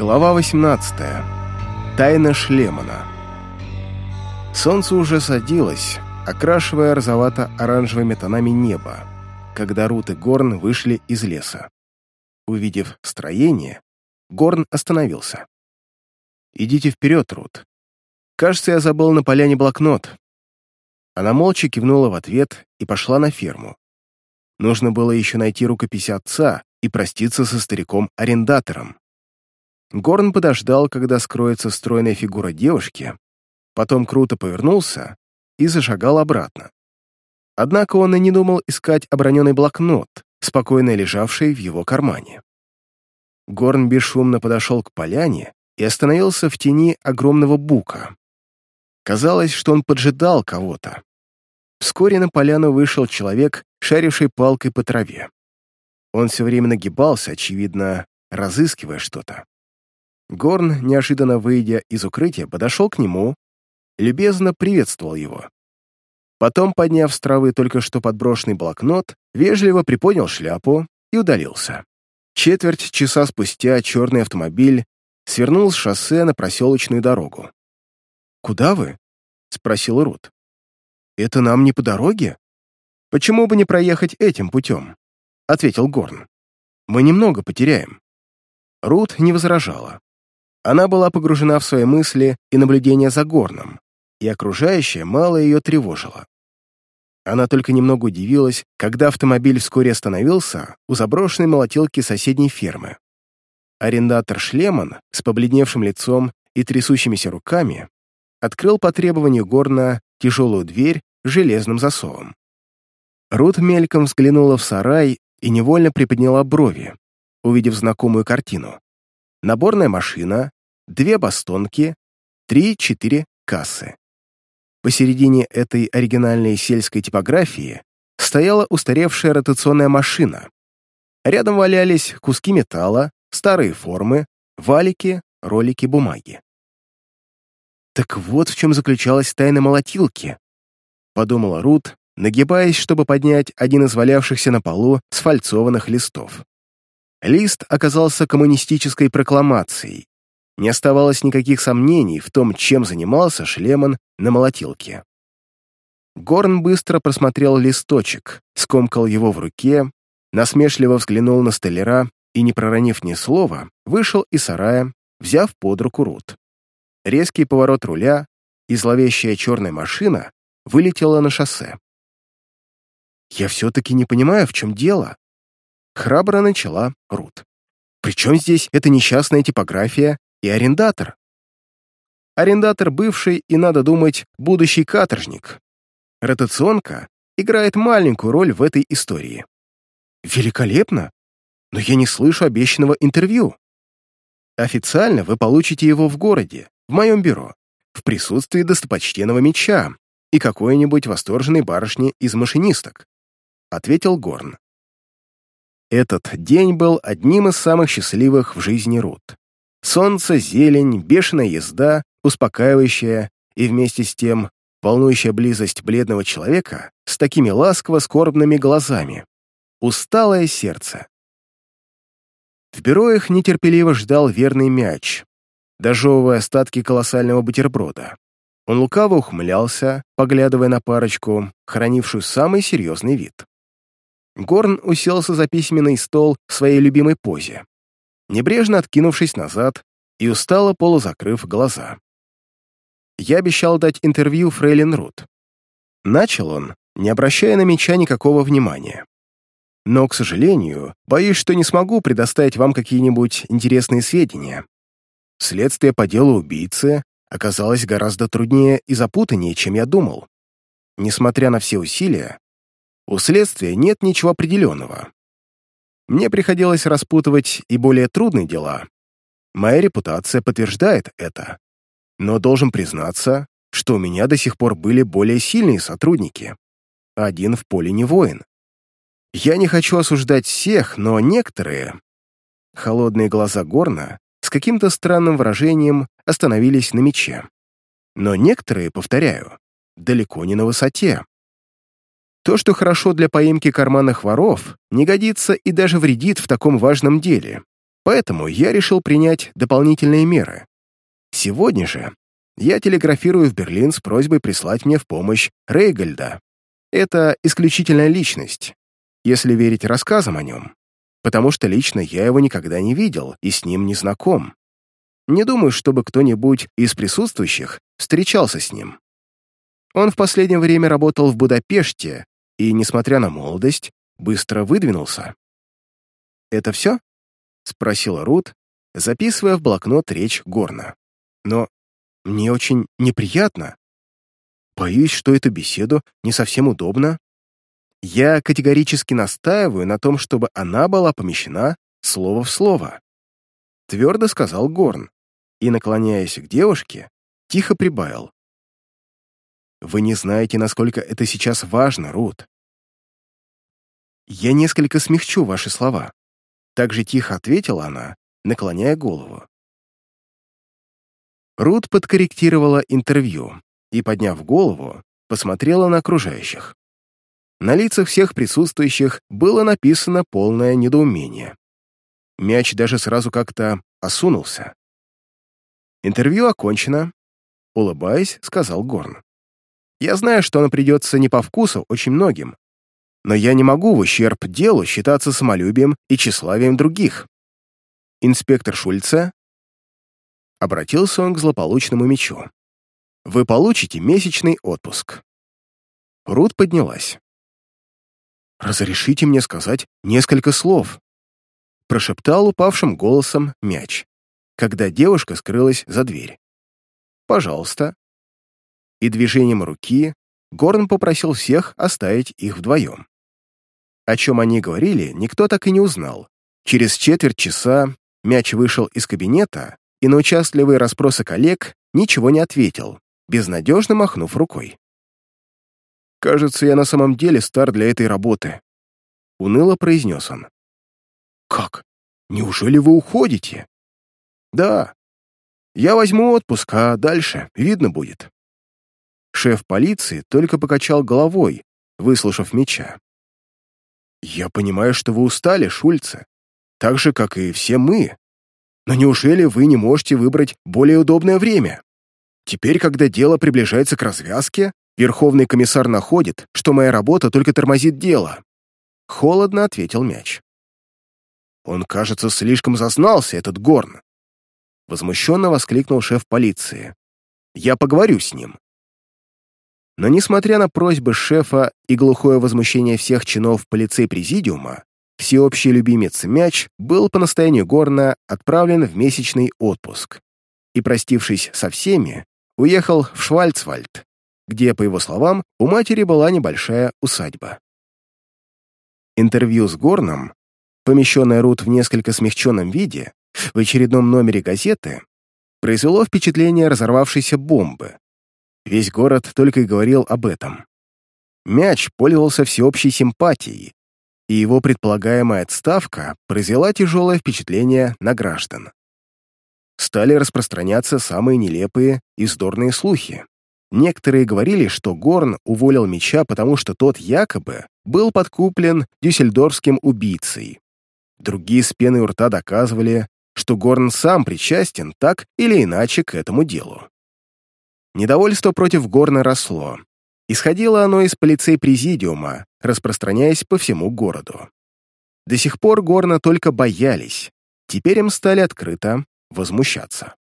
Глава 18. Тайна Шлемана. Солнце уже садилось, окрашивая розовато-оранжевыми тонами небо, когда Рут и Горн вышли из леса. Увидев строение, Горн остановился. «Идите вперед, Рут. Кажется, я забыл на поляне блокнот». Она молча кивнула в ответ и пошла на ферму. Нужно было еще найти рукопись отца и проститься со стариком-арендатором. Горн подождал, когда скроется стройная фигура девушки, потом круто повернулся и зашагал обратно. Однако он и не думал искать оброненный блокнот, спокойно лежавший в его кармане. Горн бесшумно подошел к поляне и остановился в тени огромного бука. Казалось, что он поджидал кого-то. Вскоре на поляну вышел человек, шаривший палкой по траве. Он все время нагибался, очевидно, разыскивая что-то. Горн, неожиданно выйдя из укрытия, подошел к нему любезно приветствовал его. Потом, подняв с травы только что подброшенный блокнот, вежливо приподнял шляпу и удалился. Четверть часа спустя черный автомобиль свернул с шоссе на проселочную дорогу. «Куда вы?» — спросил Рут. «Это нам не по дороге?» «Почему бы не проехать этим путем?» — ответил Горн. «Мы немного потеряем». Рут не возражала. Она была погружена в свои мысли и наблюдения за горном, и окружающее мало ее тревожило. Она только немного удивилась, когда автомобиль вскоре остановился у заброшенной молотилки соседней фермы. Арендатор Шлеман с побледневшим лицом и трясущимися руками открыл по требованию горна тяжелую дверь с железным засовом. Рут мельком взглянула в сарай и невольно приподняла брови, увидев знакомую картину наборная машина, две бастонки, три-четыре кассы. Посередине этой оригинальной сельской типографии стояла устаревшая ротационная машина. Рядом валялись куски металла, старые формы, валики, ролики бумаги. «Так вот в чем заключалась тайна молотилки», — подумала Рут, нагибаясь, чтобы поднять один из валявшихся на полу сфальцованных листов. Лист оказался коммунистической прокламацией. Не оставалось никаких сомнений в том, чем занимался Шлеман на молотилке. Горн быстро просмотрел листочек, скомкал его в руке, насмешливо взглянул на столяра и, не проронив ни слова, вышел из сарая, взяв под руку Рут. Резкий поворот руля, и зловещая черная машина вылетела на шоссе. «Я все-таки не понимаю, в чем дело», Храбро начала Рут. «Причем здесь эта несчастная типография и арендатор?» Арендатор бывший и, надо думать, будущий каторжник. Ротационка играет маленькую роль в этой истории. Великолепно, но я не слышу обещанного интервью. Официально вы получите его в городе, в моем бюро, в присутствии достопочтенного меча и какой-нибудь восторженной барышни из машинисток», — ответил Горн. Этот день был одним из самых счастливых в жизни Рут. Солнце, зелень, бешеная езда, успокаивающая и вместе с тем волнующая близость бледного человека с такими ласково-скорбными глазами. Усталое сердце. В бюро их нетерпеливо ждал верный мяч, дожевывая остатки колоссального бутерброда. Он лукаво ухмылялся, поглядывая на парочку, хранившую самый серьезный вид. Горн уселся за письменный стол в своей любимой позе, небрежно откинувшись назад и устало полузакрыв глаза. Я обещал дать интервью Фрейлин Рут. Начал он, не обращая на меча никакого внимания. Но, к сожалению, боюсь, что не смогу предоставить вам какие-нибудь интересные сведения. Следствие по делу убийцы оказалось гораздо труднее и запутаннее, чем я думал. Несмотря на все усилия, у следствия нет ничего определенного. Мне приходилось распутывать и более трудные дела. Моя репутация подтверждает это. Но должен признаться, что у меня до сих пор были более сильные сотрудники. Один в поле не воин. Я не хочу осуждать всех, но некоторые... Холодные глаза Горна с каким-то странным выражением остановились на мече. Но некоторые, повторяю, далеко не на высоте. То, что хорошо для поимки карманных воров, не годится и даже вредит в таком важном деле, Поэтому я решил принять дополнительные меры. Сегодня же я телеграфирую в Берлин с просьбой прислать мне в помощь Рейгольда. Это исключительная личность, если верить рассказам о нем, потому что лично я его никогда не видел и с ним не знаком. Не думаю, чтобы кто-нибудь из присутствующих встречался с ним. Он в последнее время работал в Будапеште и, несмотря на молодость, быстро выдвинулся. «Это все?» — спросила Рут, записывая в блокнот речь Горна. «Но мне очень неприятно. Боюсь, что эту беседу не совсем удобно. Я категорически настаиваю на том, чтобы она была помещена слово в слово», — твердо сказал Горн и, наклоняясь к девушке, тихо прибавил. «Вы не знаете, насколько это сейчас важно, Рут. Я несколько смягчу ваши слова. Так же тихо ответила она, наклоняя голову. Рут подкорректировала интервью и, подняв голову, посмотрела на окружающих. На лицах всех присутствующих было написано полное недоумение. Мяч даже сразу как-то осунулся. «Интервью окончено», — улыбаясь, сказал Горн. «Я знаю, что оно придется не по вкусу очень многим, но я не могу в ущерб делу считаться самолюбием и тщеславием других. Инспектор Шульце обратился он к злополучному мечу. «Вы получите месячный отпуск». Рут поднялась. «Разрешите мне сказать несколько слов», прошептал упавшим голосом мяч, когда девушка скрылась за дверь. «Пожалуйста». И движением руки Горн попросил всех оставить их вдвоем. О чем они говорили, никто так и не узнал. Через четверть часа мяч вышел из кабинета и на участливые расспросы коллег ничего не ответил, безнадежно махнув рукой. «Кажется, я на самом деле стар для этой работы», — уныло произнес он. «Как? Неужели вы уходите?» «Да. Я возьму отпуск, а дальше видно будет». Шеф полиции только покачал головой, выслушав меча. «Я понимаю, что вы устали, Шульце, так же, как и все мы. Но неужели вы не можете выбрать более удобное время? Теперь, когда дело приближается к развязке, Верховный комиссар находит, что моя работа только тормозит дело». Холодно ответил мяч. «Он, кажется, слишком зазнался, этот Горн!» Возмущенно воскликнул шеф полиции. «Я поговорю с ним. Но несмотря на просьбы шефа и глухое возмущение всех чинов полицей-президиума, всеобщий любимец мяч был по настоянию Горна отправлен в месячный отпуск и, простившись со всеми, уехал в Швальцвальд, где, по его словам, у матери была небольшая усадьба. Интервью с Горном, помещенное Рут в несколько смягченном виде, в очередном номере газеты, произвело впечатление разорвавшейся бомбы, Весь город только и говорил об этом. Мяч пользовался всеобщей симпатией, и его предполагаемая отставка произвела тяжелое впечатление на граждан. Стали распространяться самые нелепые и вздорные слухи. Некоторые говорили, что Горн уволил Меча, потому что тот якобы был подкуплен дюссельдорфским убийцей. Другие с пеной у рта доказывали, что Горн сам причастен так или иначе к этому делу. Недовольство против Горна росло. Исходило оно из полицей-президиума, распространяясь по всему городу. До сих пор Горна только боялись, теперь им стали открыто возмущаться.